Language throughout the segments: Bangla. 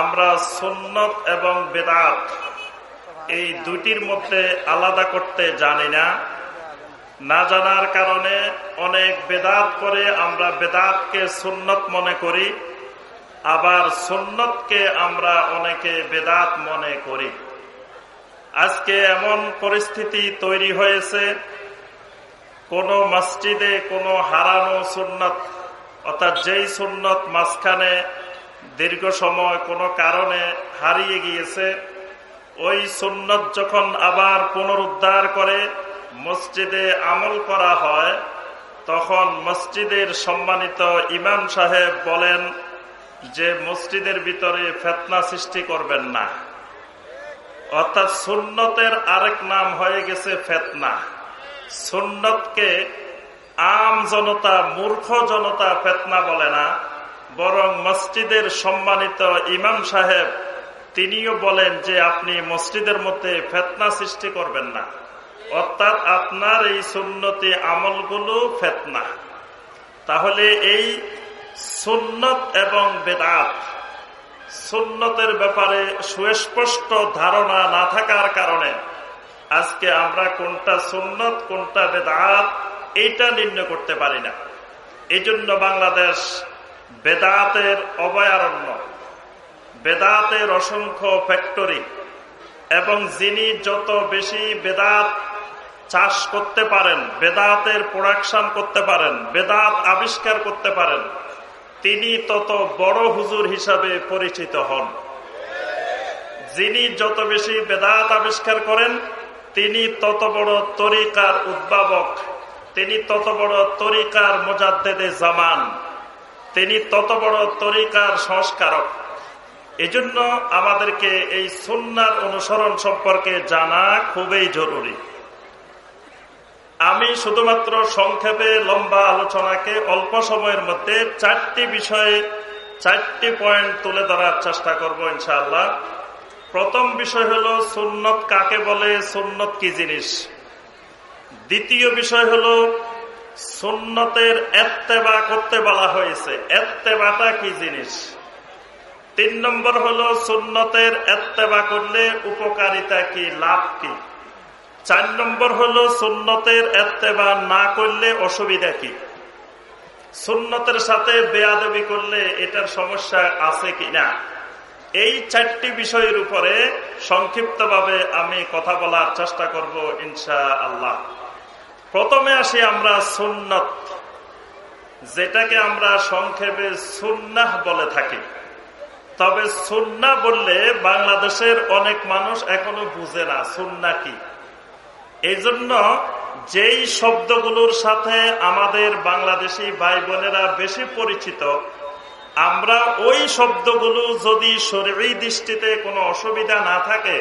আমরা সুন্নত এবং বেদাত এই দুটির মধ্যে আলাদা করতে জানি না। না জানার কারণে অনেক বেদাত করে আমরা বেদাতকে সুন্নত মনে করি, আবার সুন্নতকে আমরা অনেকে বেদাত মনে করি। আজকে এমন পরিস্থিতি তৈরি হয়েছে, কোন মসজিদে কোনো হারানো সুন্নত, অর্থাৎ যেই সুন্নত মাঝখানে দীর্ঘ সময় কোনো কারণে হারিয়ে গিয়েছে। ওই সুন্নত যখন আবার পুনরুদ্ধার করে মসজিদে আমল করা হয়, তখন মসজিদের সম্মানিত ইমাম সাহেব বলেন যে মসজিদের ভিতরে ফেতনা সৃষ্টি করবেন না। অর্থাৎ সুন্নতের আরেক নাম হয়ে গেছে ফেতনা। সুন্নতকে আম জনতা, মূর্খ জনতা ফেতনা বলে না। বরং মসজিদের সম্মানিত ইমাম সাহেব, তিনিও বলেন যে আপনি মসজিদের মধ্যে ফেতনা সৃষ্টি করবেন না। অর্থাৎ আপনার এই সুন্নতি আমলগুলো ফেতনা। তাহলে এই সুন্নত এবং বেদাত, সুন্নতের ব্যাপারে সুস্পষ্ট ধারণা না থাকার কারণে আজকে আমরা কোনটা সুন্নত, কোনটা বেদাত, এইটা নির্ণয় করতে পারি না। এই জন্য বাংলাদেশ বেদাতের অভয়ারণ্য। বেদাতের অসংখ্য ফ্যাক্টরি এবং যিনি যত বেশি বেদাত চাষ করতে পারেন, বেদাতের প্রোডাকশন করতে পারেন, বেদাত আবিষ্কার করতে পারেন, তিনি তত বড় হুজুর হিসাবে পরিচিত হন। যিনি যত বেশি বেদাত আবিষ্কার করেন, তিনি তত বড় তরিকার উদ্ভাবক, তিনি তত বড় তরিকার মোজাদ্দেদে জামান। তিনি তত বড় তরিকার সংস্কারক। এজন্য আমাদেরকে এই সুন্নার অনুসরণ সম্পর্কে জানা খুবই জরুরি। আমি শুধুমাত্র সংক্ষেপে লম্বা আলোচনাকে অল্প সময়ের মধ্যে চারটি বিষয়ে চারটি পয়েন্ট তুলে ধরার চেষ্টা করব ইনশাআল্লাহ। প্রথম বিষয় হলো, সুন্নত কাকে বলে, সুন্নত কি জিনিস? দ্বিতীয় বিষয় হলো সুন্নতের এত্তেবা করতে বলা হয়েছে। এত্তেবাটা কি জিনিস? তিন নম্বর হলো সুন্নতের এত্তেবা করলে উপকারিতা কি, লাভ কি? চার নম্বর হলো সুন্নতের এত্তেবা না করলে অসুবিধা কি? সুন্নতের সাথে বেয়াদবি করলে এটার সমস্যা আছে কি না এই চারটি বিষয়ের উপরে সংক্ষিপ্তভাবে আমি কথা বলার চেষ্টা করব ইনশা আল্লাহ প্রথমে আসি আমরা সুন্নত, যেটাকে আমরা সংক্ষেপে সুন্নাহ বলে থাকি। তবে সুন্না বললে বাংলাদেশের অনেক মানুষ এখনও বুঝে না সুন্না কি। এই জন্য যেই শব্দগুলোর সাথে আমাদের বাংলাদেশি ভাই বোনেরা বেশি পরিচিত, আমরা ওই শব্দগুলো যদি শরীরী দৃষ্টিতে কোনো অসুবিধা না থাকে,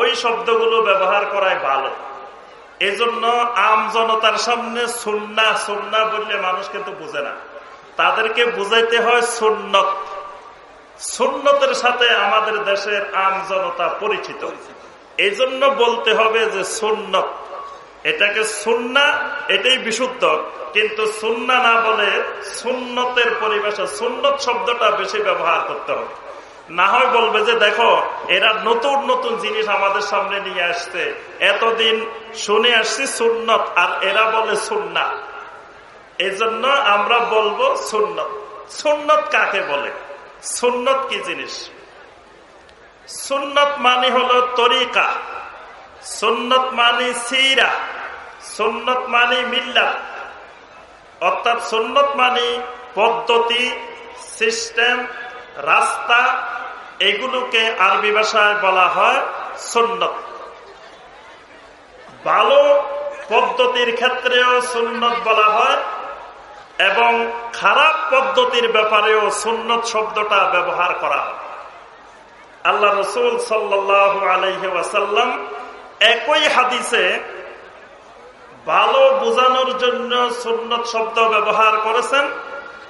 ওই শব্দগুলো ব্যবহার করাই ভালো। এজন্য আম জনতার সামনে সুন্না সুন্না বললে মানুষ কিন্তু বুঝে না। তাদেরকে বুঝাইতে হয় সুন্নত। সুন্নতের সাথে আমাদের দেশের আম জনতা পরিচিত। এই জন্য বলতে হবে যে সুন্নত। এটাকে সুন্না, এটাই বিশুদ্ধ। কিন্তু সুন্না না বলে সুন্নতের পরিবেশে সুন্নত শব্দটা বেশি ব্যবহার করতে হবে। না হয় বলবে যে, দেখো, এরা নতুন নতুন জিনিস আমাদের সামনে নিয়ে আসছে। এতদিন শুনে আসছি সুন্নত, আর এরা বলে সুন্না এজন্য আমরা বলব সুন্নত। সুন্নত কাকে বলে? সুন্নত কি জিনিস? সুন্নত মানে হলো তরিকা। সুন্নত মানে সিরা। সুন্নত মানে মিল্লাত। অর্থাৎ সুন্নত মানে পদ্ধতি, সিস্টেম, রাস্তা এগুলোকে আরবি ভাষায় বলা হয় সুন্নত। ভালো পদ্ধতির ক্ষেত্রেও সুন্নত বলা হয় এবং খারাপ পদ্ধতির ব্যাপারেও সুন্নত শব্দটা ব্যবহার করা হয়। আল্লাহ রসুল সাল্লাহ আলহি ওয়াসাল্লাম একই হাদিসে ভালো বোঝানোর জন্য সুন্নত শব্দ ব্যবহার করেছেন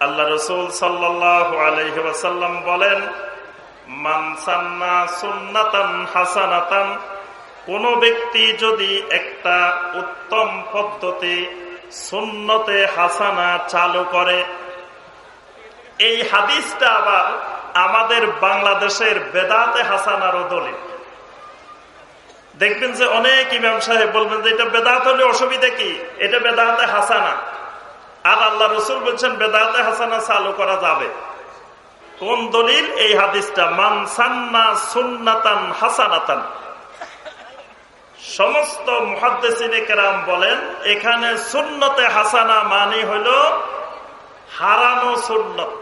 আল্লাহ রসুল সাল্লাহ আলহি বলেন কোন ব্যক্তি যদি একটা উত্তম পদ্ধতি সুন্নতে হাসানা চালু করে, এই হাদিসটা আবার আমাদের বাংলাদেশের বেদাতে হাসানারও দলিল। দেখবেন যে অনেক ইমাম সাহেব বলবেন যে এটা বেদাত হলে অসুবিধা কি? এটা বেদাতে হাসানা। আর আল্লাহ রসুল বলছেন, বেদাতে হাসানা চালু করা যাবে। কোন দলিল? এই হাদিসটা মানসান্না সুন্নাতান হাসানাতান। সমস্ত মহাদ্দেশিনেকেরাম বলেন, এখানে সুন্নতে হাসানা মানে হইল হারানো সুন্নত।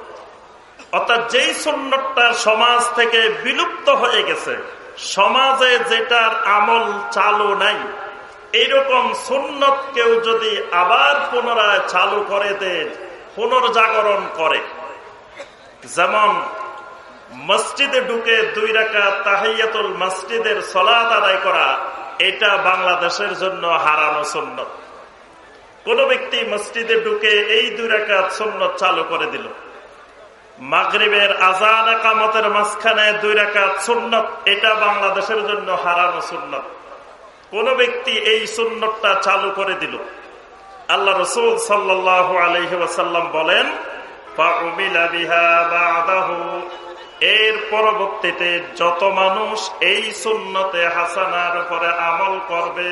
অর্থাৎ যেই সুন্নতটা সমাজ থেকে বিলুপ্ত হয়ে গেছে, সমাজে যেটার আমল চালু নাই এইরকম সুন্নত কেউ যদি আবার পুনরায় চালু করে দেয়, পুনর্জাগরণ করে। যেমন মসজিদে ঢুকে দুই রাখা তাহাইয়াতুল মসজিদের সলাত আদায় করা, এটা বাংলাদেশের জন্য হারানো সুন্নত। কোন ব্যক্তি মসজিদে ঢুকে এই দুই রাকাত সুন্নত চালু করে দিল। মাগরিবের আজান একামতের মাঝখানে দুই রাকাত সুন্নত, এটা বাংলাদেশের জন্য হারানো সুন্নত। কোন ব্যক্তি এই সুন্নতটা চালু করে দিল। আল্লাহ রসুল সাল্লাহ আলহিবাসাল্লাম বলেন এর পরবর্তীতে যত মানুষ এই সুন্নতে হাসানার উপরে আমল করবে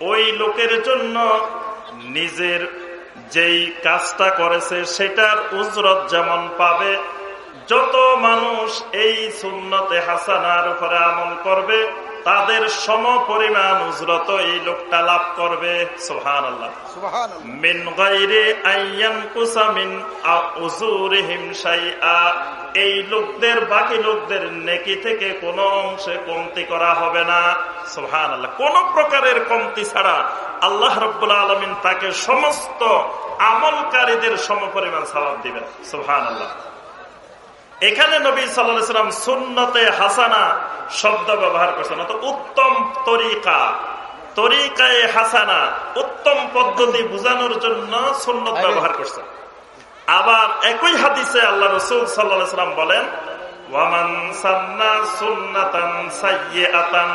ওই লোকের জন্য নিজের যেই কাজটা করেছে সেটার উজরত যেমন পাবে যত মানুষ এই সুন্নতে হাসানার উপরে আমল করবে তাদের সম পরিমাণ উজরত এই লোকটা লাভ করবে। সোহান আল্লাহ মিন গাইরে আইয়ান কুসামিন উজুরিহিম শাইআ। এই লোকদের বাকি লোকদের নেকি থেকে কোন অংশে কমতি করা হবে না। সোহান আল্লাহ কোন প্রকারের কমতি ছাড়া আল্লাহ রব্বুল আলমিন তাকে সমস্ত আমলকারীদের সম পরিমাণ সবাব দিবেন। সোহান আল্লাহ এখানে নবী সাল্লাম সুন্নতে হাসানা শব্দ ব্যবহার করছেন। অত উত্তম তরিকা তরিকায় হাসানা উত্তম পদ্ধতি বোঝানোর জন্য সুন্নত ব্যবহার করছেন। আবার একই হাদিসে আল্লাহ রসুল সাল্লাম বলেন ওয়ামান সান্না সুন্নাতান সাইয়াতান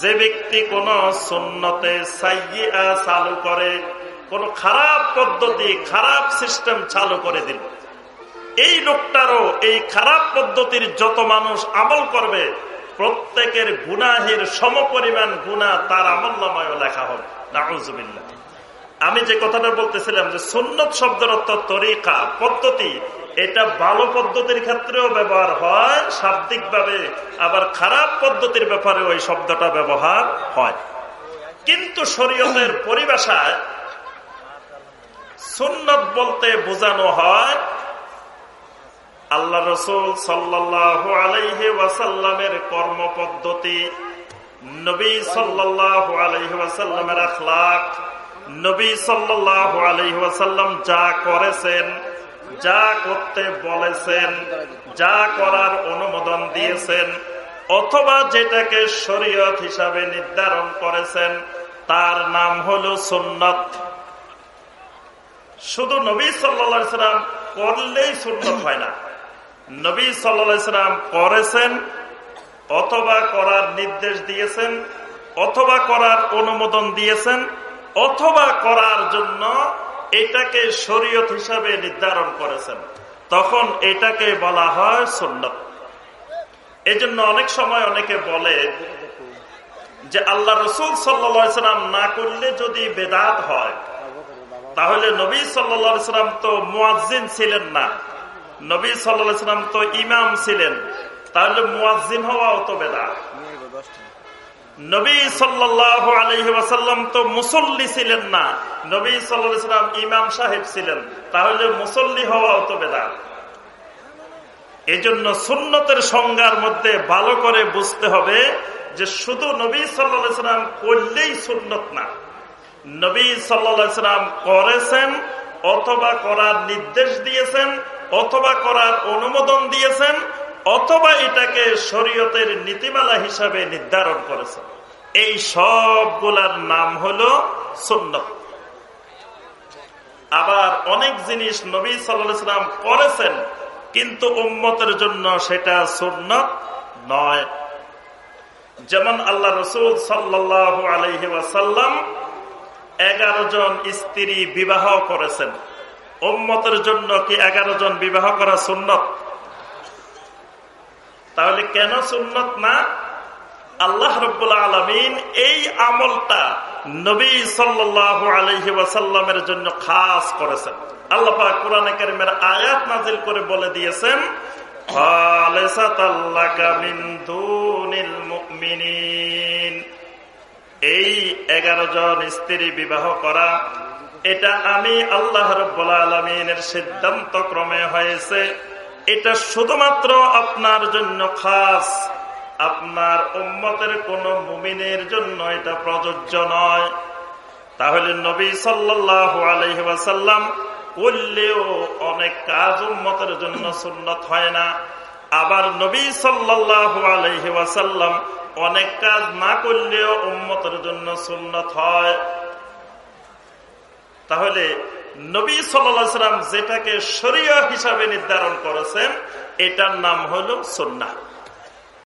যে ব্যক্তি কোন সুন্নতে সাইয়া চালু করে কোন খারাপ পদ্ধতি খারাপ সিস্টেম চালু করে দিল। এই লোকটারও এই খারাপ পদ্ধতির যত মানুষ আমল করবে, প্রত্যেকের গুনাহের সম পরিমাণ গুণা তার আমল নামায় লেখা হবে। নাউজুবিল্লা আমি যে কথাটা বলতেছিলাম যে সুন্নত শব্দের অর্থ তরিকা, পদ্ধতি, এটা ভালো পদ্ধতির ক্ষেত্রেও ব্যবহার হয় শাব্দিক ভাবে আবার খারাপ পদ্ধতির ব্যাপারে ওই শব্দটা ব্যবহার হয়। কিন্তু শরীয়তের পরিভাষায় সুন্নত বলতে বোঝানো হয় আল্লাহ রসুল সাল্লাহ আলাইহি ওয়াসাল্লামের কর্ম পদ্ধতি নবী সাল্লাহ আলাইহি ওয়াসাল্লামের আখলাক, নবী সাল্লাহ আলাইহি ওয়াসাল্লাম যা করেছেন, যা করতে বলেছেন, যা করার অনুমোদন দিয়েছেন, অথবা যেটাকে শরীয়ত হিসাবে নির্ধারণ করেছেন, তার নাম হল সুন্নত। শুধু নবী সাল্লা সাল্লাম করলেই সুন্নত হয় না। নবী সাল্লাম করেছেন, অথবা করার নির্দেশ দিয়েছেন, অথবা করার অনুমোদন দিয়েছেন, অথবা করার জন্য এটাকে শরীয়ত হিসাবে নির্ধারণ করেছেন। তখন এটাকে বলা হয় সুন্নত। এই জন্য অনেক সময় অনেকে বলে যে আল্লাহ রসুল সাল্লাম না করলে যদি বেদাত হয়, তাহলে নবী সাল্লাম তো মুয়াজিন ছিলেন না। নবী সাল্লাম তো ইমাম ছিলেন। তাহলে মুয়াজিন হওয়া তো বেদা। নবী সাল্লাহ তো মুসল্লি ছিলেন না। নবী সাল্লাম ইমাম সাহেব ছিলেন। তাহলে মুসল্লি হওয়া তো বেদা। এই জন্য সুন্নতের সংজ্ঞার মধ্যে ভালো করে বুঝতে হবে যে শুধু নবী সাল্লাম করলেই সুন্নত না। নবী সাল্লাম করেছেন অথবা করার নির্দেশ দিয়েছেন অথবা করার অনুমোদন দিয়েছেন, অথবা এটাকে শরীয়তের নীতিমালা হিসাবে নির্ধারণ করেছেন। এই সবগুলার নাম হলো সুন্নত। আবার অনেক জিনিস নবী সাল্লাম করেছেন, কিন্তু উম্মতের জন্য সেটা সুন্নত নয়। যেমন আল্লাহ রসুল সাল্লাহ আলহি ওয়াসাল্লাম এগারো জন স্ত্রী বিবাহ করেছেন। উম্মতের জন্য কি এগারো জন বিবাহ করা সুন্নত? তাহলে কেন সুন্নত না? আল্লাহ রব্বুল আলমিন এই আমলটা নবী সাল্লাহ আলহি ওয়াসাল্লামের জন্য খাস করেছেন। আল্লাহ কোরআনে কারিমের আয়াত নাজিল করে বলে দিয়েছেন এই এগারো জন স্ত্রী বিবাহ করা এটা আমি আল্লাহ রব্বুল আলমিনের সিদ্ধান্ত ক্রমে হয়েছে। এটা শুধুমাত্র আপনার জন্য খাস। আপনার উম্মতের কোন মুমিনের জন্য এটা প্রযোজ্য নয়। তাহলে নবী সাল্লাহ আলহিবাসাল্লাম করলেও অনেক কাজ উম্মতের জন্য সুন্নত হয় না। আবার নবী সাল্লাহ আলহিবাসাল্লাম অনেক কাজ না করলেও উম্মতের জন্য সুন্নত হয়। তাহলে নবী সাল্লাম যেটাকে শরীয় হিসাবে নির্ধারণ করেছেন এটার নাম হলো সন্না